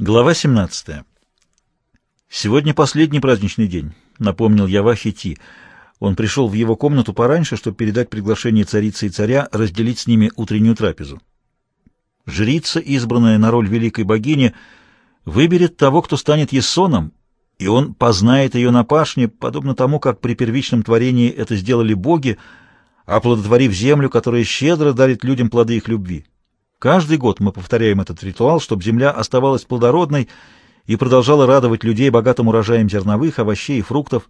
Глава 17. «Сегодня последний праздничный день», — напомнил Ява Хити. Он пришел в его комнату пораньше, чтобы передать приглашение царицы и царя разделить с ними утреннюю трапезу. Жрица, избранная на роль великой богини, выберет того, кто станет Ессоном, и он познает ее на пашне, подобно тому, как при первичном творении это сделали боги, оплодотворив землю, которая щедро дарит людям плоды их любви. Каждый год мы повторяем этот ритуал, чтобы земля оставалась плодородной и продолжала радовать людей богатым урожаем зерновых, овощей и фруктов.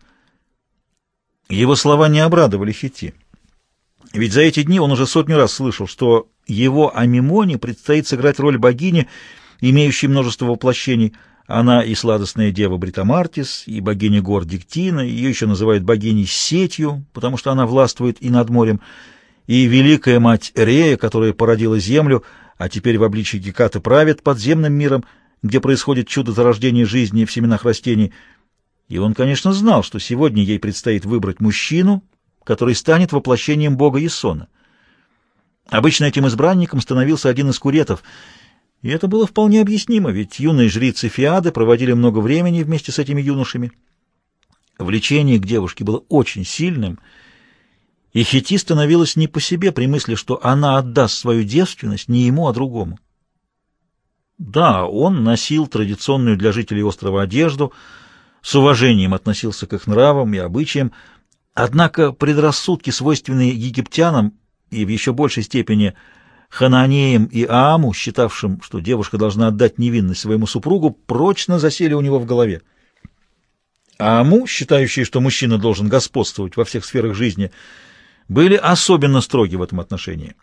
Его слова не обрадовали Хити. Ведь за эти дни он уже сотню раз слышал, что его Амимоне предстоит сыграть роль богини, имеющей множество воплощений. Она и сладостная дева Бритамартис, и богиня гор Диктина, ее еще называют богиней Сетью, потому что она властвует и над морем, и великая мать Рея, которая породила землю — а теперь в обличии Гекаты правит подземным миром, где происходит чудо зарождения жизни в семенах растений. И он, конечно, знал, что сегодня ей предстоит выбрать мужчину, который станет воплощением бога Иссона. Обычно этим избранником становился один из куретов, и это было вполне объяснимо, ведь юные жрицы Фиады проводили много времени вместе с этими юношами. Влечение к девушке было очень сильным — и Хити становилась не по себе при мысли, что она отдаст свою девственность не ему, а другому. Да, он носил традиционную для жителей острова одежду, с уважением относился к их нравам и обычаям, однако предрассудки, свойственные египтянам и в еще большей степени Хананеям и Ааму, считавшим, что девушка должна отдать невинность своему супругу, прочно засели у него в голове. Ааму, считающий, что мужчина должен господствовать во всех сферах жизни, — были особенно строги в этом отношении.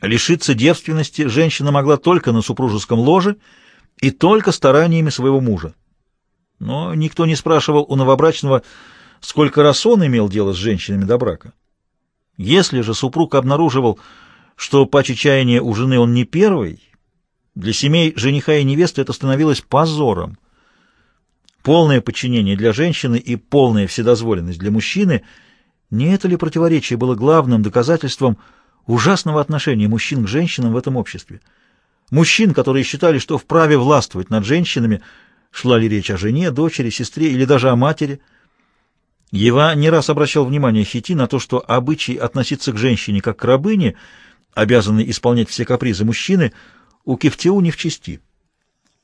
Лишиться девственности женщина могла только на супружеском ложе и только стараниями своего мужа. Но никто не спрашивал у новобрачного, сколько раз он имел дело с женщинами до брака. Если же супруг обнаруживал, что по чаяния у жены он не первый, для семей жениха и невесты это становилось позором. Полное подчинение для женщины и полная вседозволенность для мужчины — не это ли противоречие было главным доказательством ужасного отношения мужчин к женщинам в этом обществе? Мужчин, которые считали, что вправе властвовать над женщинами, шла ли речь о жене, дочери, сестре или даже о матери. Ева не раз обращал внимание Хити на то, что обычай относиться к женщине как к рабыне, обязанной исполнять все капризы мужчины, у Кефтеу не в чести.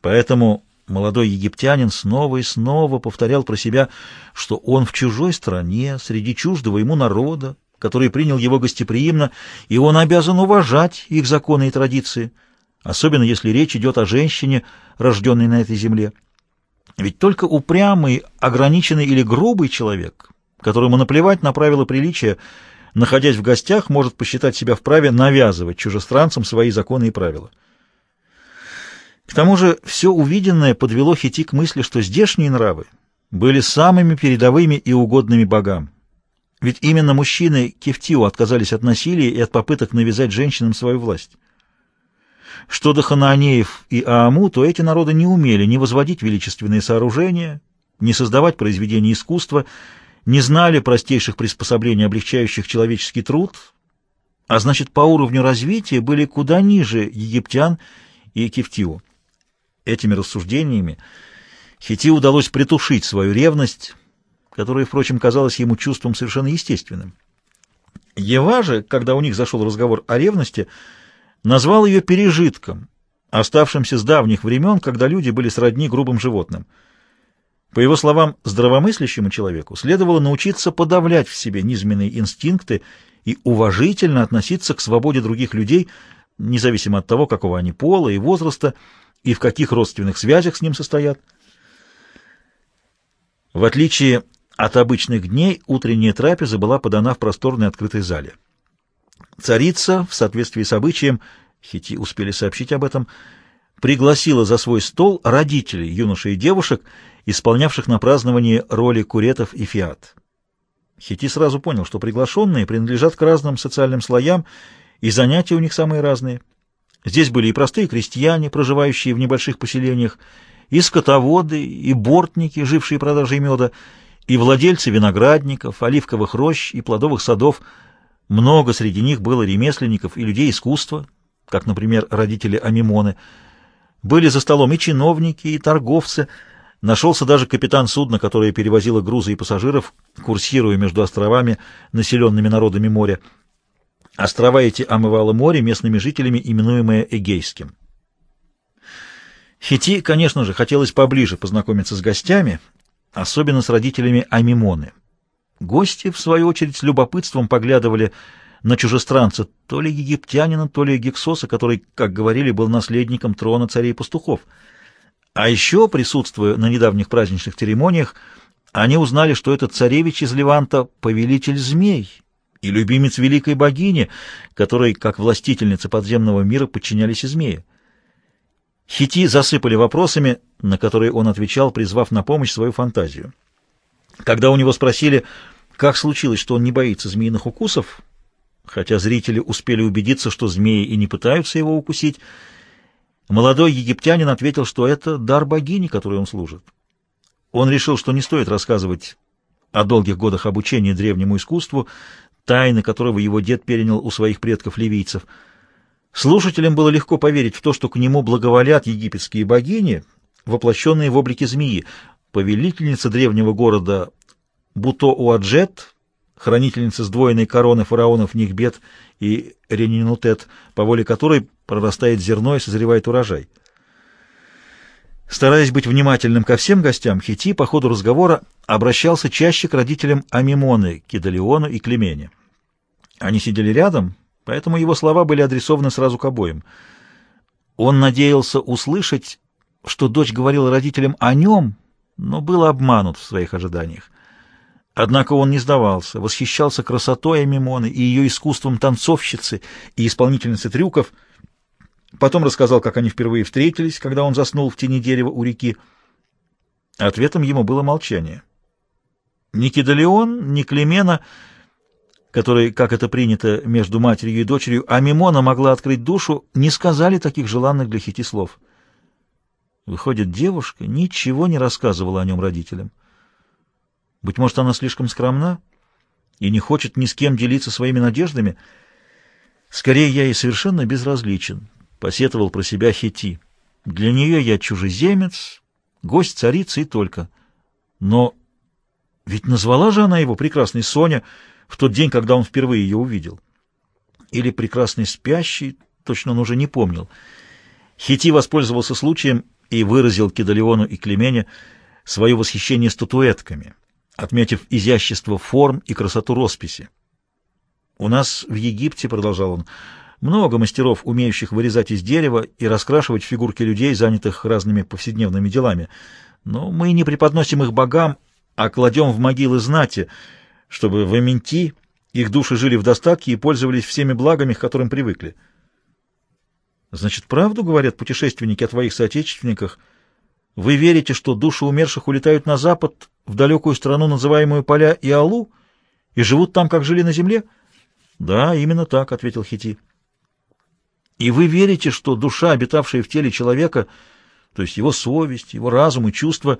Поэтому Молодой египтянин снова и снова повторял про себя, что он в чужой стране, среди чуждого ему народа, который принял его гостеприимно, и он обязан уважать их законы и традиции, особенно если речь идет о женщине, рожденной на этой земле. Ведь только упрямый, ограниченный или грубый человек, которому наплевать на правила приличия, находясь в гостях, может посчитать себя вправе навязывать чужестранцам свои законы и правила. К тому же все увиденное подвело Хити к мысли, что здешние нравы были самыми передовыми и угодными богам. Ведь именно мужчины Кефтиу отказались от насилия и от попыток навязать женщинам свою власть. Что до Ханаанеев и Ааму, то эти народы не умели ни возводить величественные сооружения, ни создавать произведения искусства, не знали простейших приспособлений, облегчающих человеческий труд, а значит, по уровню развития были куда ниже египтян и Кефтиу. Этими рассуждениями Хити удалось притушить свою ревность, которая, впрочем, казалась ему чувством совершенно естественным. Ева же, когда у них зашел разговор о ревности, назвал ее пережитком, оставшимся с давних времен, когда люди были сродни грубым животным. По его словам, здравомыслящему человеку следовало научиться подавлять в себе низменные инстинкты и уважительно относиться к свободе других людей, независимо от того, какого они пола и возраста, и в каких родственных связях с ним состоят. В отличие от обычных дней, утренняя трапеза была подана в просторной открытой зале. Царица, в соответствии с обычаем, хити успели сообщить об этом, пригласила за свой стол родителей, юношей и девушек, исполнявших на праздновании роли куретов и фиат. Хити сразу понял, что приглашенные принадлежат к разным социальным слоям, и занятия у них самые разные — Здесь были и простые крестьяне, проживающие в небольших поселениях, и скотоводы, и бортники, жившие продажей меда, и владельцы виноградников, оливковых рощ и плодовых садов. Много среди них было ремесленников и людей искусства, как, например, родители Амимоны. Были за столом и чиновники, и торговцы. Нашелся даже капитан судна, которое перевозило грузы и пассажиров, курсируя между островами, населенными народами моря. Острова эти омывало море местными жителями, именуемое Эгейским. Хити, конечно же, хотелось поближе познакомиться с гостями, особенно с родителями Амимоны. Гости, в свою очередь, с любопытством поглядывали на чужестранца, то ли египтянина, то ли гексоса, который, как говорили, был наследником трона царей-пастухов. А еще, присутствуя на недавних праздничных церемониях, они узнали, что этот царевич из Леванта — повелитель змей и любимец великой богини, которой, как властительница подземного мира, подчинялись и змеи. Хити засыпали вопросами, на которые он отвечал, призвав на помощь свою фантазию. Когда у него спросили, как случилось, что он не боится змеиных укусов, хотя зрители успели убедиться, что змеи и не пытаются его укусить, молодой египтянин ответил, что это дар богини, которой он служит. Он решил, что не стоит рассказывать о долгих годах обучения древнему искусству, тайны которого его дед перенял у своих предков-ливийцев. Слушателям было легко поверить в то, что к нему благоволят египетские богини, воплощенные в облике змеи, повелительница древнего города Буто-Уаджет, хранительница сдвоенной короны фараонов Нихбет и Ренинутет, по воле которой прорастает зерно и созревает урожай. Стараясь быть внимательным ко всем гостям, Хити по ходу разговора обращался чаще к родителям Амимоны, Кидалиону и Клемене. Они сидели рядом, поэтому его слова были адресованы сразу к обоим. Он надеялся услышать, что дочь говорила родителям о нем, но был обманут в своих ожиданиях. Однако он не сдавался, восхищался красотой Амимоны и ее искусством танцовщицы и исполнительницы трюков. Потом рассказал, как они впервые встретились, когда он заснул в тени дерева у реки. Ответом ему было молчание. Ни Кидалеон, ни Клемена, которые, как это принято между матерью и дочерью, а Мимона могла открыть душу, не сказали таких желанных для Хити слов. Выходит, девушка ничего не рассказывала о нем родителям. Быть может, она слишком скромна и не хочет ни с кем делиться своими надеждами. Скорее, я ей совершенно безразличен, — посетовал про себя Хити. Для нее я чужеземец, гость царицы и только. Но ведь назвала же она его прекрасной Соня в тот день, когда он впервые ее увидел. Или прекрасный спящий, точно он уже не помнил. Хити воспользовался случаем и выразил Кедалиону и Клемене свое восхищение статуэтками, отметив изящество форм и красоту росписи. «У нас в Египте, — продолжал он, — много мастеров, умеющих вырезать из дерева и раскрашивать фигурки людей, занятых разными повседневными делами, но мы не преподносим их богам, а кладем в могилы знати, чтобы в Аменти их души жили в достатке и пользовались всеми благами, к которым привыкли». Значит, правду говорят путешественники о твоих соотечественниках? Вы верите, что души умерших улетают на запад, в далекую страну, называемую Поля и Алу, и живут там, как жили на земле? Да, именно так, — ответил Хити. И вы верите, что душа, обитавшая в теле человека, то есть его совесть, его разум и чувства,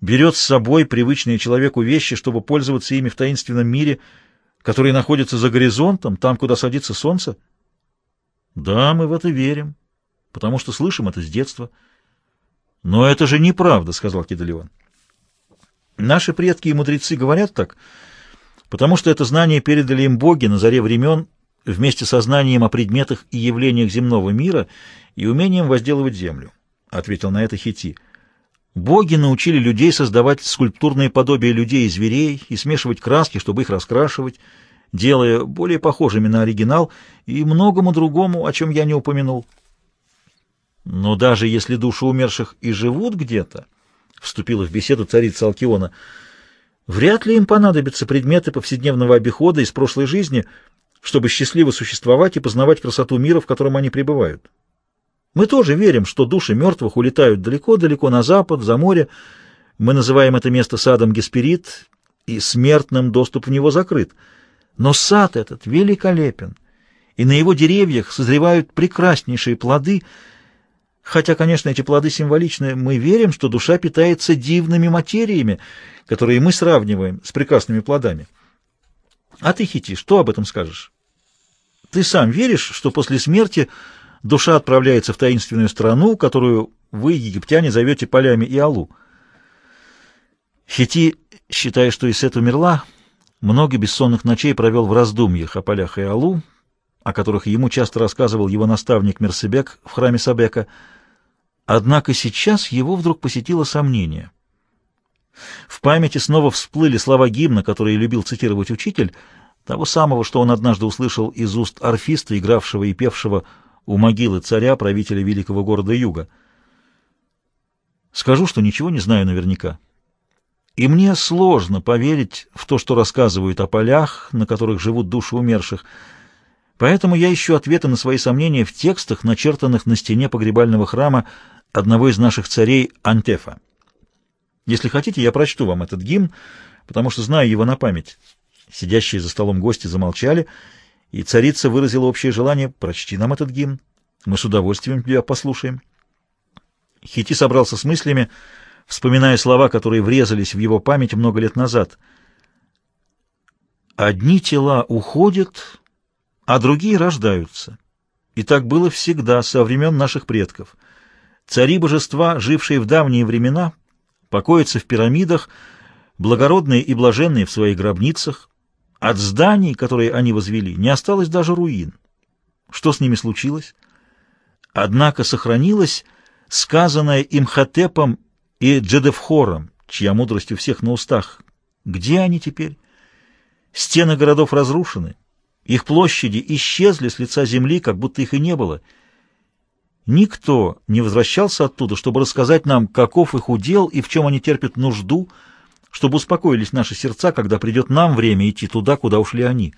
берет с собой привычные человеку вещи, чтобы пользоваться ими в таинственном мире, который находится за горизонтом, там, куда садится солнце? — да, мы в это верим, потому что слышим это с детства. Но это же неправда, сказал Кидалион. Наши предки и мудрецы говорят так, потому что это знание передали им боги на заре времен вместе со знанием о предметах и явлениях земного мира и умением возделывать землю, ответил на это Хити. Боги научили людей создавать скульптурные подобия людей и зверей и смешивать краски, чтобы их раскрашивать, делая более похожими на оригинал и многому другому, о чем я не упомянул. Но даже если души умерших и живут где-то, вступила в беседу царица Алкиона, вряд ли им понадобятся предметы повседневного обихода из прошлой жизни, чтобы счастливо существовать и познавать красоту мира, в котором они пребывают. Мы тоже верим, что души мертвых улетают далеко-далеко на запад, за море. Мы называем это место садом Гесперид, и смертным доступ в него закрыт. Но сад этот великолепен, и на его деревьях созревают прекраснейшие плоды, хотя, конечно, эти плоды символичны. Мы верим, что душа питается дивными материями, которые мы сравниваем с прекрасными плодами. А ты, Хити, что об этом скажешь? Ты сам веришь, что после смерти душа отправляется в таинственную страну, которую вы, египтяне, зовете полями Иалу. Хити, считая, что Исет умерла, много бессонных ночей провел в раздумьях о полях Иалу, о которых ему часто рассказывал его наставник Мерсебек в храме Сабека. Однако сейчас его вдруг посетило сомнение. В памяти снова всплыли слова гимна, которые любил цитировать учитель, того самого, что он однажды услышал из уст орфиста, игравшего и певшего у могилы царя, правителя великого города Юга. Скажу, что ничего не знаю наверняка. И мне сложно поверить в то, что рассказывают о полях, на которых живут души умерших, Поэтому я ищу ответы на свои сомнения в текстах, начертанных на стене погребального храма одного из наших царей Антефа. Если хотите, я прочту вам этот гимн, потому что знаю его на память. Сидящие за столом гости замолчали, и царица выразила общее желание «Прочти нам этот гимн, мы с удовольствием тебя послушаем». Хити собрался с мыслями, вспоминая слова, которые врезались в его память много лет назад. «Одни тела уходят, а другие рождаются. И так было всегда, со времен наших предков. Цари божества, жившие в давние времена, покоятся в пирамидах, благородные и блаженные в своих гробницах. От зданий, которые они возвели, не осталось даже руин. Что с ними случилось? Однако сохранилось сказанное Имхотепом и Джедевхором, чья мудрость у всех на устах. Где они теперь? Стены городов разрушены, их площади исчезли с лица земли, как будто их и не было. Никто не возвращался оттуда, чтобы рассказать нам, каков их удел и в чем они терпят нужду, чтобы успокоились наши сердца, когда придет нам время идти туда, куда ушли они.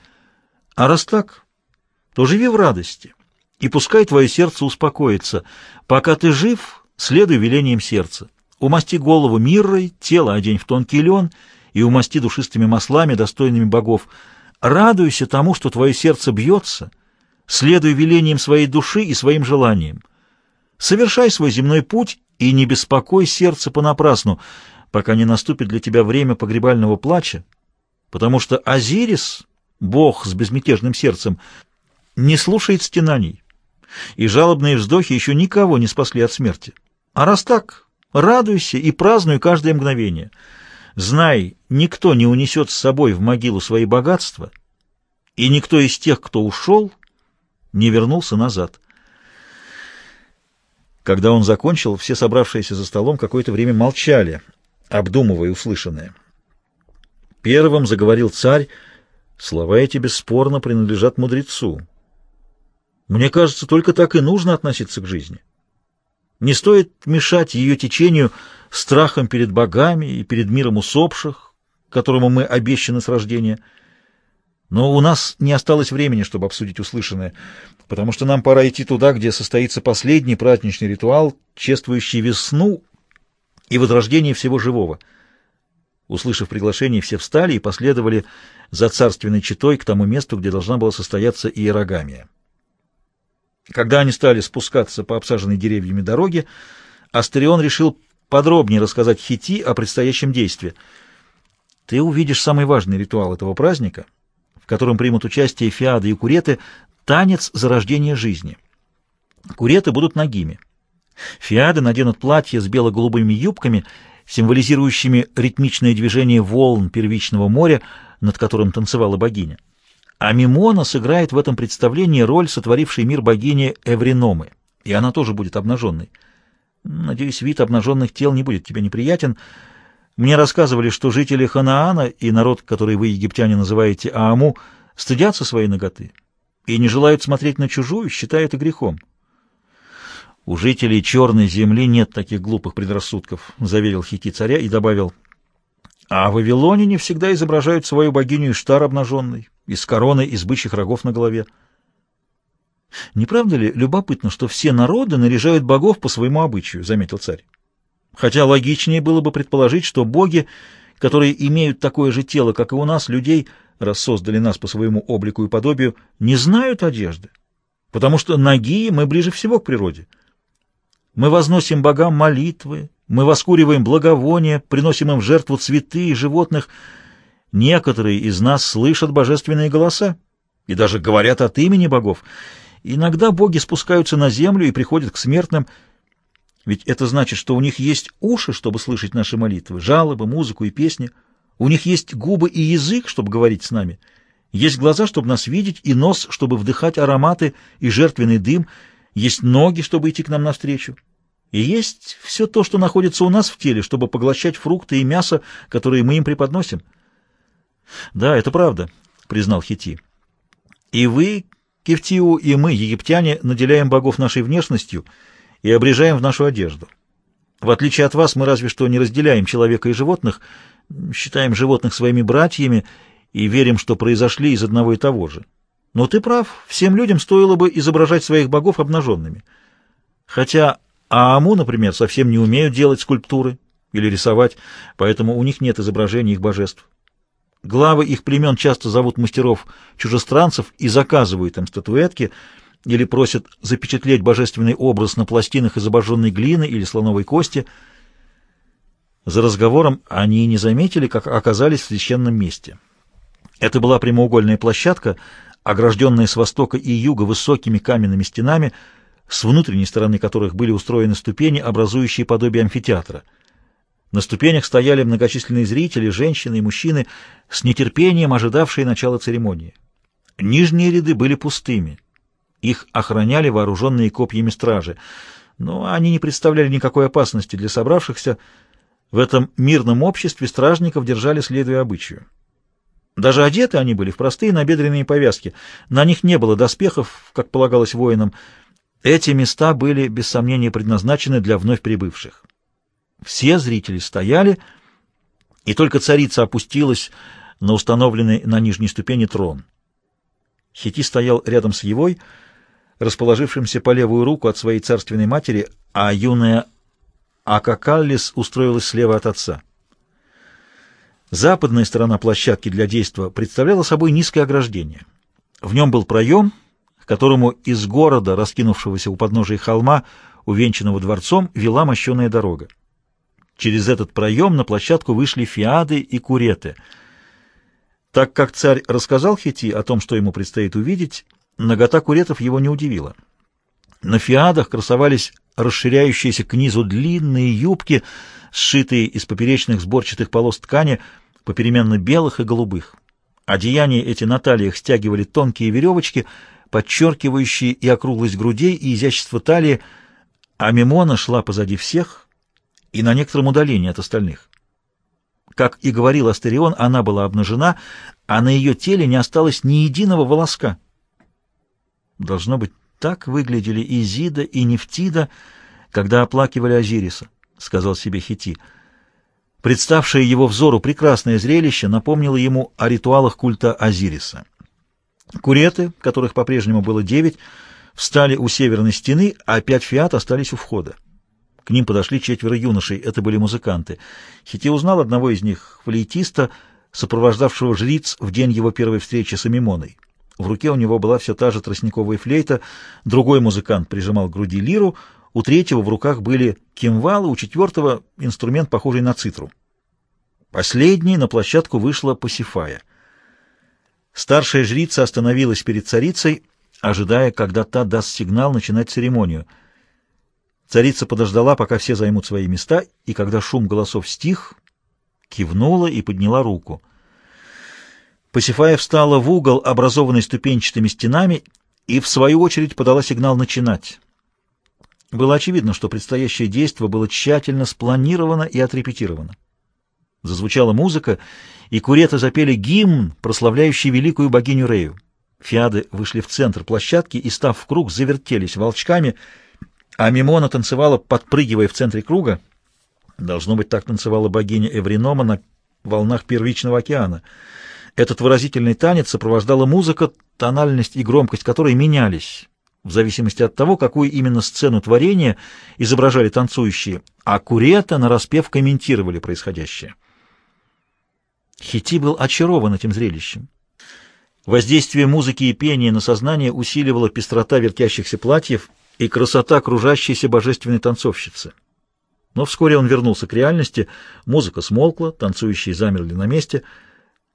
А раз так, то живи в радости, и пускай твое сердце успокоится. Пока ты жив, следуй велениям сердца. Умасти голову миррой, тело одень в тонкий лен и умасти душистыми маслами, достойными богов — Радуйся тому, что твое сердце бьется, следуй велениям своей души и своим желаниям. Совершай свой земной путь и не беспокой сердце понапрасну, пока не наступит для тебя время погребального плача, потому что Азирис, бог с безмятежным сердцем, не слушает стенаний, и жалобные вздохи еще никого не спасли от смерти. А раз так, радуйся и празднуй каждое мгновение — Знай, никто не унесет с собой в могилу свои богатства, и никто из тех, кто ушел, не вернулся назад. Когда он закончил, все собравшиеся за столом какое-то время молчали, обдумывая услышанное. Первым заговорил царь, слова эти бесспорно принадлежат мудрецу. Мне кажется, только так и нужно относиться к жизни. Не стоит мешать ее течению, страхом перед богами и перед миром усопших, которому мы обещаны с рождения. Но у нас не осталось времени, чтобы обсудить услышанное, потому что нам пора идти туда, где состоится последний праздничный ритуал, чествующий весну и возрождение всего живого. Услышав приглашение, все встали и последовали за царственной четой к тому месту, где должна была состояться иерогамия. Когда они стали спускаться по обсаженной деревьями дороге, Астерион решил подробнее рассказать Хити о предстоящем действии. Ты увидишь самый важный ритуал этого праздника, котором примут участие фиады и куреты, танец зарождения жизни. Куреты будут нагими. Фиады наденут платья с бело-голубыми юбками, символизирующими ритмичное движение волн первичного моря, над которым танцевала богиня. А Мимона сыграет в этом представлении роль сотворившей мир богини Эвриномы, и она тоже будет обнаженной. Надеюсь, вид обнаженных тел не будет тебе неприятен. Мне рассказывали, что жители Ханаана и народ, который вы, египтяне, называете Ааму, стыдятся своей ноготы и не желают смотреть на чужую, считая это грехом. «У жителей Черной земли нет таких глупых предрассудков», — заверил Хити царя и добавил, «А в Вавилоне не всегда изображают свою богиню Иштар обнаженной и с из бычьих рогов на голове». Не правда ли любопытно, что все народы наряжают богов по своему обычаю, заметил царь. Хотя логичнее было бы предположить, что боги, которые имеют такое же тело, как и у нас, людей, раз создали нас по своему облику и подобию, не знают одежды, потому что ноги мы ближе всего к природе. Мы возносим богам молитвы, мы воскуриваем благовония, приносим им в жертву цветы и животных. Некоторые из нас слышат божественные голоса и даже говорят от имени богов, Иногда боги спускаются на землю и приходят к смертным. Ведь это значит, что у них есть уши, чтобы слышать наши молитвы, жалобы, музыку и песни. У них есть губы и язык, чтобы говорить с нами. Есть глаза, чтобы нас видеть, и нос, чтобы вдыхать ароматы и жертвенный дым. Есть ноги, чтобы идти к нам навстречу. И есть все то, что находится у нас в теле, чтобы поглощать фрукты и мясо, которые мы им преподносим. Да, это правда, признал Хити. И вы, Кефтиу, и мы, египтяне, наделяем богов нашей внешностью и обрежаем в нашу одежду. В отличие от вас, мы разве что не разделяем человека и животных, считаем животных своими братьями и верим, что произошли из одного и того же. Но ты прав, всем людям стоило бы изображать своих богов обнаженными. Хотя Ааму, например, совсем не умеют делать скульптуры или рисовать, поэтому у них нет изображений их божеств. Главы их племен часто зовут мастеров чужестранцев и заказывают им статуэтки или просят запечатлеть божественный образ на пластинах из обожженной глины или слоновой кости. За разговором они не заметили, как оказались в священном месте. Это была прямоугольная площадка, огражденная с востока и юга высокими каменными стенами, с внутренней стороны которых были устроены ступени, образующие подобие амфитеатра. На ступенях стояли многочисленные зрители, женщины и мужчины, с нетерпением ожидавшие начала церемонии. Нижние ряды были пустыми. Их охраняли вооруженные копьями стражи, но они не представляли никакой опасности для собравшихся. В этом мирном обществе стражников держали следуя обычаю. Даже одеты они были в простые набедренные повязки. На них не было доспехов, как полагалось воинам. Эти места были, без сомнения, предназначены для вновь прибывших. Все зрители стояли, и только царица опустилась на установленный на нижней ступени трон. Хити стоял рядом с Евой, расположившимся по левую руку от своей царственной матери, а юная Акакаллис устроилась слева от отца. Западная сторона площадки для действа представляла собой низкое ограждение. В нем был проем, к которому из города, раскинувшегося у подножия холма, увенчанного дворцом, вела мощеная дорога. Через этот проем на площадку вышли фиады и куреты. Так как царь рассказал Хити о том, что ему предстоит увидеть, нагота куретов его не удивила. На фиадах красовались расширяющиеся к низу длинные юбки, сшитые из поперечных сборчатых полос ткани, попеременно белых и голубых. Одеяния эти на талиях стягивали тонкие веревочки, подчеркивающие и округлость грудей, и изящество талии, а Мимона шла позади всех и на некотором удалении от остальных. Как и говорил Астерион, она была обнажена, а на ее теле не осталось ни единого волоска. Должно быть, так выглядели Изида и Нефтида, когда оплакивали Азириса, — сказал себе Хити. Представшее его взору прекрасное зрелище напомнило ему о ритуалах культа Азириса. Куреты, которых по-прежнему было девять, встали у северной стены, а пять фиат остались у входа. К ним подошли четверо юношей, это были музыканты. Хити узнал одного из них, флейтиста, сопровождавшего жриц в день его первой встречи с Амимоной. В руке у него была все та же тростниковая флейта, другой музыкант прижимал к груди лиру, у третьего в руках были кимвалы, у четвертого — инструмент, похожий на цитру. Последней на площадку вышла Пасифая. Старшая жрица остановилась перед царицей, ожидая, когда та даст сигнал начинать церемонию. Царица подождала, пока все займут свои места, и когда шум голосов стих, кивнула и подняла руку. Пасифая встала в угол, образованный ступенчатыми стенами, и в свою очередь подала сигнал начинать. Было очевидно, что предстоящее действо было тщательно спланировано и отрепетировано. Зазвучала музыка, и куреты запели гимн, прославляющий великую богиню Рею. Фиады вышли в центр площадки и, став в круг, завертелись волчками, а Мимона танцевала, подпрыгивая в центре круга. Должно быть, так танцевала богиня Эвринома на волнах первичного океана. Этот выразительный танец сопровождала музыка, тональность и громкость которой менялись в зависимости от того, какую именно сцену творения изображали танцующие, а курета нараспев комментировали происходящее. Хити был очарован этим зрелищем. Воздействие музыки и пения на сознание усиливало пестрота вертящихся платьев и красота кружащейся божественной танцовщицы. Но вскоре он вернулся к реальности, музыка смолкла, танцующие замерли на месте.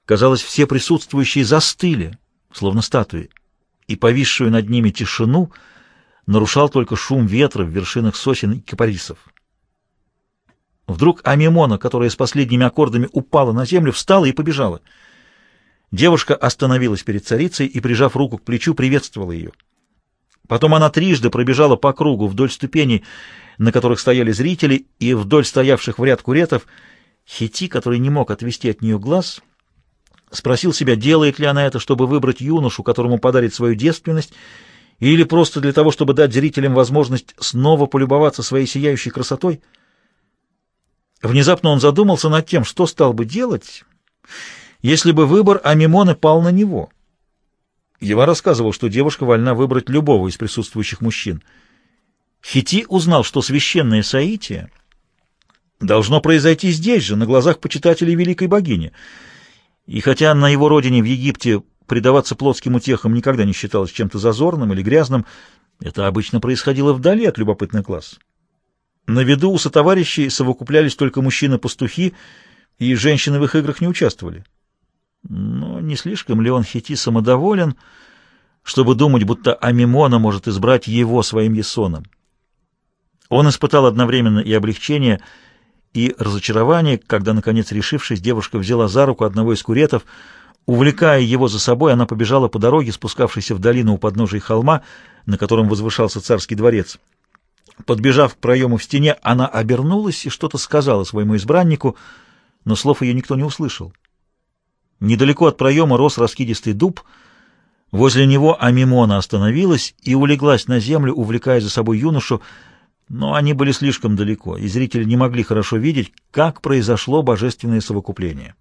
Казалось, все присутствующие застыли, словно статуи. и повисшую над ними тишину нарушал только шум ветра в вершинах сосен и кипарисов. Вдруг Амимона, которая с последними аккордами упала на землю, встала и побежала. Девушка остановилась перед царицей и, прижав руку к плечу, приветствовала ее. Потом она трижды пробежала по кругу вдоль ступеней, на которых стояли зрители, и вдоль стоявших в ряд куретов. Хити, который не мог отвести от нее глаз, спросил себя, делает ли она это, чтобы выбрать юношу, которому подарит свою девственность, или просто для того, чтобы дать зрителям возможность снова полюбоваться своей сияющей красотой. Внезапно он задумался над тем, что стал бы делать, если бы выбор Амимоны пал на него. Ева рассказывал, что девушка вольна выбрать любого из присутствующих мужчин. Хити узнал, что священное соитие должно произойти здесь же, на глазах почитателей великой богини. И хотя на его родине в Египте предаваться плотским утехам никогда не считалось чем-то зазорным или грязным, это обычно происходило вдали от любопытных глаз. На виду у сотоварищей совокуплялись только мужчины-пастухи, и женщины в их играх не участвовали. Но не слишком ли он Хити самодоволен, чтобы думать, будто Амимона может избрать его своим Есоном? Он испытал одновременно и облегчение, и разочарование, когда, наконец решившись, девушка взяла за руку одного из куретов. Увлекая его за собой, она побежала по дороге, спускавшейся в долину у подножия холма, на котором возвышался царский дворец. Подбежав к проему в стене, она обернулась и что-то сказала своему избраннику, но слов ее никто не услышал. Недалеко от проема рос раскидистый дуб. Возле него Амимона остановилась и улеглась на землю, увлекая за собой юношу, но они были слишком далеко, и зрители не могли хорошо видеть, как произошло божественное совокупление.